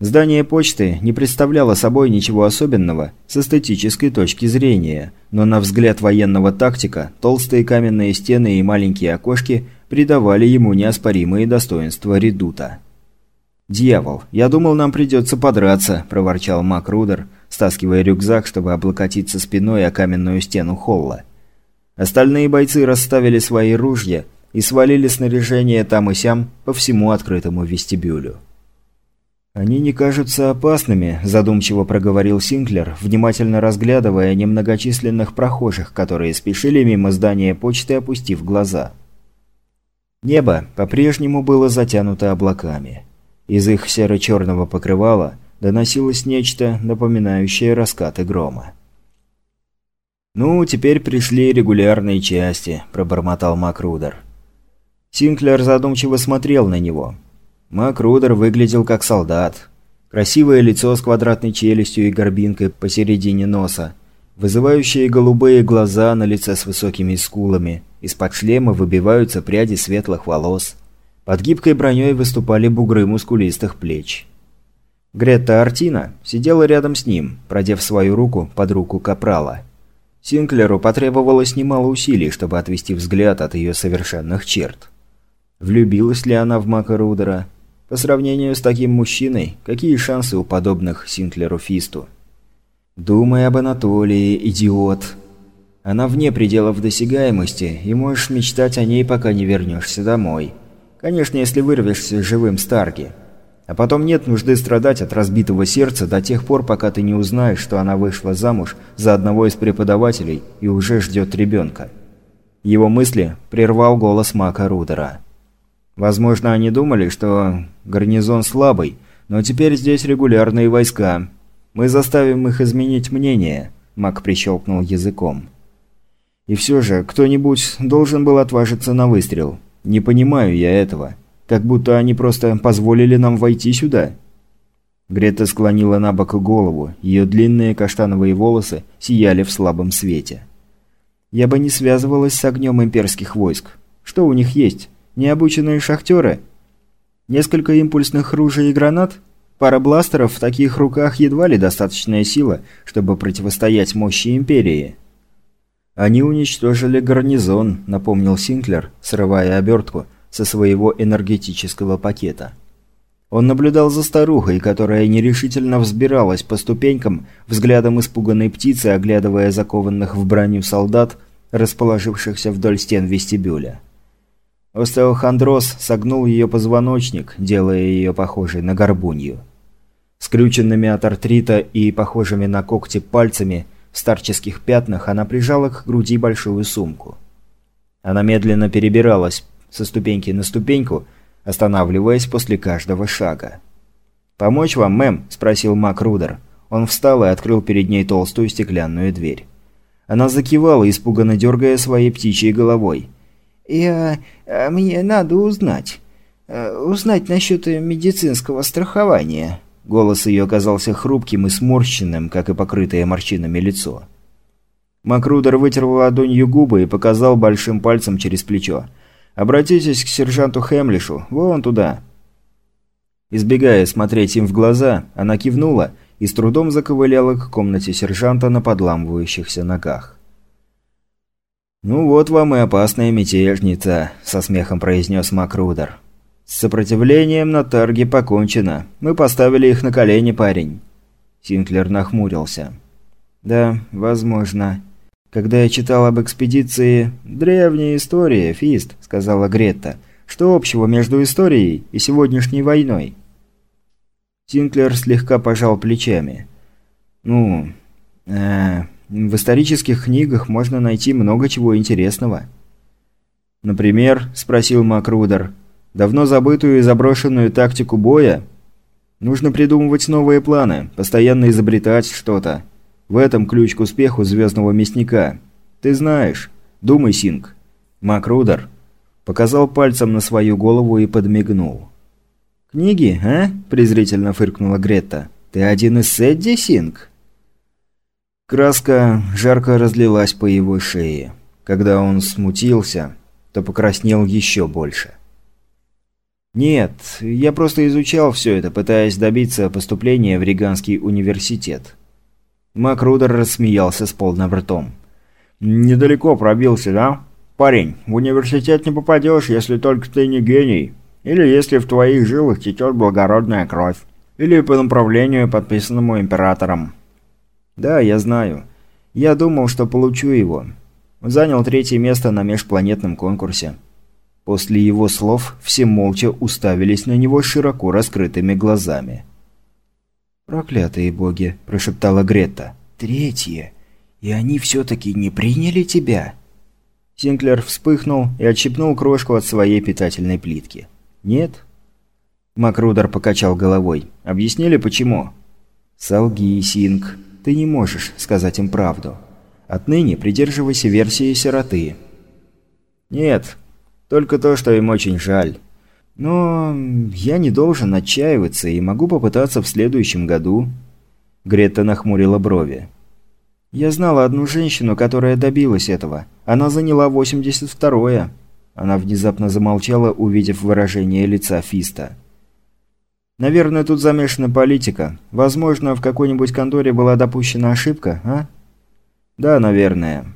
Здание почты не представляло собой ничего особенного с эстетической точки зрения, но на взгляд военного тактика толстые каменные стены и маленькие окошки придавали ему неоспоримые достоинства редута. «Дьявол, я думал, нам придется подраться», – проворчал Мак Рудер, стаскивая рюкзак, чтобы облокотиться спиной о каменную стену холла. Остальные бойцы расставили свои ружья и свалили снаряжение там и сям по всему открытому вестибюлю. «Они не кажутся опасными», – задумчиво проговорил Синклер, внимательно разглядывая немногочисленных прохожих, которые спешили мимо здания почты, опустив глаза. Небо по-прежнему было затянуто облаками. Из их серо-черного покрывала доносилось нечто, напоминающее раскаты грома. «Ну, теперь пришли регулярные части», – пробормотал Макрудер. Синклер задумчиво смотрел на него – Макрудер выглядел как солдат. Красивое лицо с квадратной челюстью и горбинкой посередине носа. Вызывающие голубые глаза на лице с высокими скулами. Из-под шлема выбиваются пряди светлых волос. Под гибкой броней выступали бугры мускулистых плеч. Гретта Артина сидела рядом с ним, продев свою руку под руку Капрала. Синклеру потребовалось немало усилий, чтобы отвести взгляд от ее совершенных черт. Влюбилась ли она в Макарудера? По сравнению с таким мужчиной, какие шансы у подобных Синклеру Фисту? Думай об Анатолии, идиот. Она вне пределов досягаемости, и можешь мечтать о ней, пока не вернешься домой. Конечно, если вырвешься живым Старки. А потом нет нужды страдать от разбитого сердца до тех пор, пока ты не узнаешь, что она вышла замуж за одного из преподавателей и уже ждет ребенка. Его мысли прервал голос Мака Рудера. Возможно, они думали, что гарнизон слабый, но теперь здесь регулярные войска. Мы заставим их изменить мнение», – Мак прищелкнул языком. «И все же, кто-нибудь должен был отважиться на выстрел. Не понимаю я этого. Как будто они просто позволили нам войти сюда». Грета склонила на бок голову, ее длинные каштановые волосы сияли в слабом свете. «Я бы не связывалась с огнем имперских войск. Что у них есть? Необученные шахтеры? Несколько импульсных ружей и гранат? Пара бластеров в таких руках едва ли достаточная сила, чтобы противостоять мощи Империи. Они уничтожили гарнизон, напомнил Синклер, срывая обертку со своего энергетического пакета. Он наблюдал за старухой, которая нерешительно взбиралась по ступенькам, взглядом испуганной птицы, оглядывая закованных в броню солдат, расположившихся вдоль стен вестибюля. Остеохондроз согнул ее позвоночник, делая ее похожей на горбунью. Скрюченными от артрита и похожими на когти пальцами в старческих пятнах она прижала к груди большую сумку. Она медленно перебиралась со ступеньки на ступеньку, останавливаясь после каждого шага. «Помочь вам, мэм?» – спросил Мак Рудер. Он встал и открыл перед ней толстую стеклянную дверь. Она закивала, испуганно дергая своей птичьей головой – «Я... Э, мне надо узнать. Э, узнать насчет медицинского страхования». Голос ее казался хрупким и сморщенным, как и покрытое морщинами лицо. Макрудер вытер ладонью губы и показал большим пальцем через плечо. «Обратитесь к сержанту Хемлишу, вон туда». Избегая смотреть им в глаза, она кивнула и с трудом заковыляла к комнате сержанта на подламывающихся ногах. «Ну вот вам и опасная мятежница», – со смехом произнес Макрудер. «С сопротивлением на тарге покончено. Мы поставили их на колени, парень». Синклер нахмурился. «Да, возможно. Когда я читал об экспедиции... Древняя история, Фист», – сказала Гретта. «Что общего между историей и сегодняшней войной?» Синклер слегка пожал плечами. «Ну... Э, в исторических книгах можно найти много чего интересного. «Например?» – спросил Макрудер. «Давно забытую и заброшенную тактику боя? Нужно придумывать новые планы, постоянно изобретать что-то. В этом ключ к успеху Звездного Мясника. Ты знаешь. Думай, Синг». Макрудер показал пальцем на свою голову и подмигнул. «Книги, а?» – презрительно фыркнула Гретта. «Ты один из Сэдди, Синг?» Краска жарко разлилась по его шее. Когда он смутился, то покраснел еще больше. «Нет, я просто изучал все это, пытаясь добиться поступления в Риганский университет». Макрудер рассмеялся с полным ртом. «Недалеко пробился, да? Парень, в университет не попадешь, если только ты не гений. Или если в твоих жилах течет благородная кровь. Или по направлению, подписанному императором». «Да, я знаю. Я думал, что получу его. Занял третье место на межпланетном конкурсе». После его слов все молча уставились на него широко раскрытыми глазами. «Проклятые боги!» – прошептала Грета. «Третье! И они все-таки не приняли тебя?» Синклер вспыхнул и отщипнул крошку от своей питательной плитки. «Нет?» Макрудер покачал головой. «Объяснили, почему?» «Солги, Синг. Ты не можешь сказать им правду. Отныне придерживайся версии сироты». «Нет, только то, что им очень жаль. Но я не должен отчаиваться и могу попытаться в следующем году». Грета нахмурила брови. «Я знала одну женщину, которая добилась этого. Она заняла 82-е». Она внезапно замолчала, увидев выражение лица Фиста. «Наверное, тут замешана политика. Возможно, в какой-нибудь конторе была допущена ошибка, а?» «Да, наверное».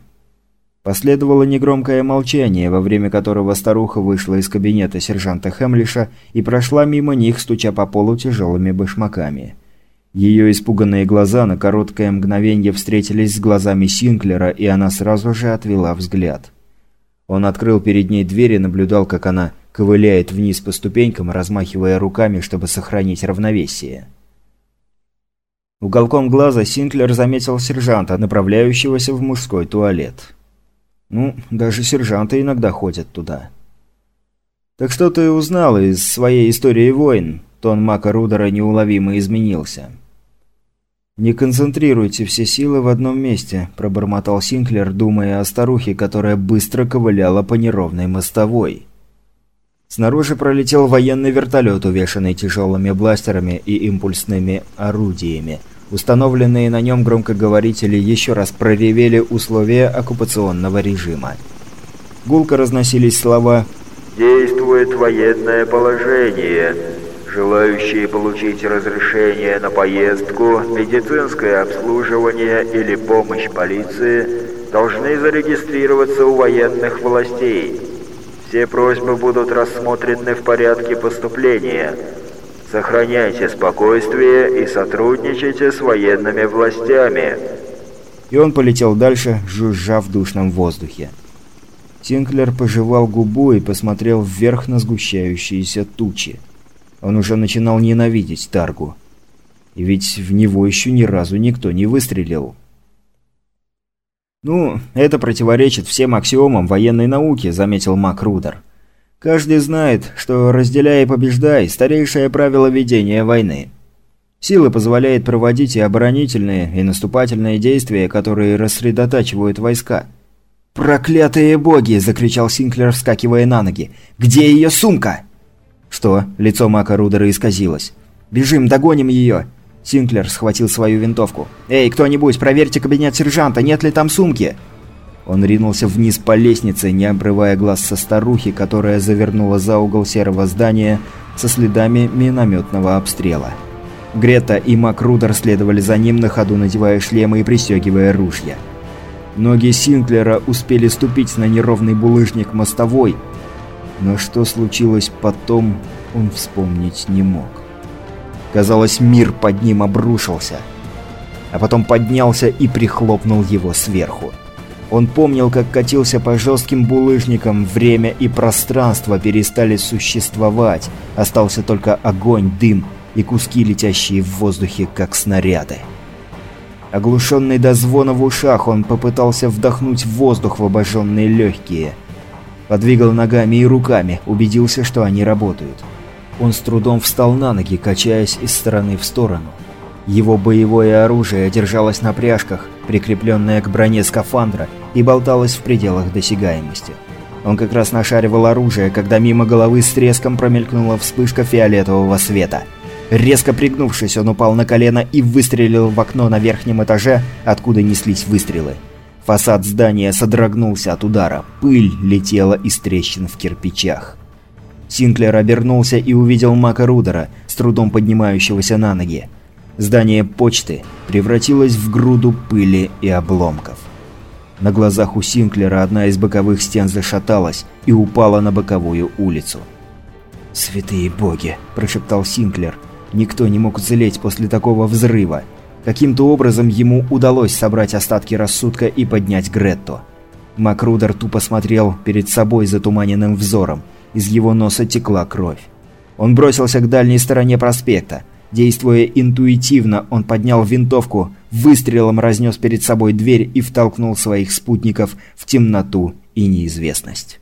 Последовало негромкое молчание, во время которого старуха вышла из кабинета сержанта Хемлиша и прошла мимо них, стуча по полу тяжелыми башмаками. Ее испуганные глаза на короткое мгновение встретились с глазами Синклера, и она сразу же отвела взгляд. Он открыл перед ней дверь и наблюдал, как она ковыляет вниз по ступенькам, размахивая руками, чтобы сохранить равновесие. Уголком глаза Синклер заметил сержанта, направляющегося в мужской туалет. Ну, даже сержанты иногда ходят туда. «Так что ты узнал из своей истории войн?» Тон Мака Рудера неуловимо изменился. «Не концентрируйте все силы в одном месте», – пробормотал Синклер, думая о старухе, которая быстро ковыляла по неровной мостовой. Снаружи пролетел военный вертолет, увешанный тяжелыми бластерами и импульсными орудиями – Установленные на нем громкоговорители еще раз проревели условия оккупационного режима. Гулко разносились слова «Действует военное положение. Желающие получить разрешение на поездку, медицинское обслуживание или помощь полиции должны зарегистрироваться у военных властей. Все просьбы будут рассмотрены в порядке поступления». Сохраняйте спокойствие и сотрудничайте с военными властями». И он полетел дальше, жужжа в душном воздухе. Синклер пожевал губу и посмотрел вверх на сгущающиеся тучи. Он уже начинал ненавидеть Таргу. И ведь в него еще ни разу никто не выстрелил. «Ну, это противоречит всем аксиомам военной науки», — заметил Мак Рудер. Каждый знает, что «разделяй и побеждай» – старейшее правило ведения войны. Сила позволяет проводить и оборонительные, и наступательные действия, которые рассредотачивают войска. «Проклятые боги!» – закричал Синклер, вскакивая на ноги. «Где ее сумка?» «Что?» – лицо Мака Рудера исказилось. «Бежим, догоним ее!» Синклер схватил свою винтовку. «Эй, кто-нибудь, проверьте кабинет сержанта, нет ли там сумки?» Он ринулся вниз по лестнице, не обрывая глаз со старухи, которая завернула за угол серого здания со следами минометного обстрела. Грета и Макрудер следовали за ним на ходу, надевая шлемы и пристегивая ружья. Ноги Синклера успели ступить на неровный булыжник мостовой, но что случилось потом, он вспомнить не мог. Казалось, мир под ним обрушился, а потом поднялся и прихлопнул его сверху. Он помнил, как катился по жестким булыжникам, время и пространство перестали существовать, остался только огонь, дым и куски, летящие в воздухе, как снаряды. Оглушенный до звона в ушах, он попытался вдохнуть воздух в обожженные легкие. Подвигал ногами и руками, убедился, что они работают. Он с трудом встал на ноги, качаясь из стороны в сторону. Его боевое оружие держалось на пряжках, прикрепленное к броне скафандра, и болталось в пределах досягаемости. Он как раз нашаривал оружие, когда мимо головы с треском промелькнула вспышка фиолетового света. Резко пригнувшись, он упал на колено и выстрелил в окно на верхнем этаже, откуда неслись выстрелы. Фасад здания содрогнулся от удара, пыль летела из трещин в кирпичах. Синклер обернулся и увидел Мака Рудера, с трудом поднимающегося на ноги. Здание почты превратилось в груду пыли и обломков. На глазах у Синклера одна из боковых стен зашаталась и упала на боковую улицу. «Святые боги!» – прошептал Синклер. Никто не мог уцелеть после такого взрыва. Каким-то образом ему удалось собрать остатки рассудка и поднять Гретто. Макрудер тупо смотрел перед собой затуманенным взором. Из его носа текла кровь. Он бросился к дальней стороне проспекта. Действуя интуитивно, он поднял винтовку, выстрелом разнес перед собой дверь и втолкнул своих спутников в темноту и неизвестность.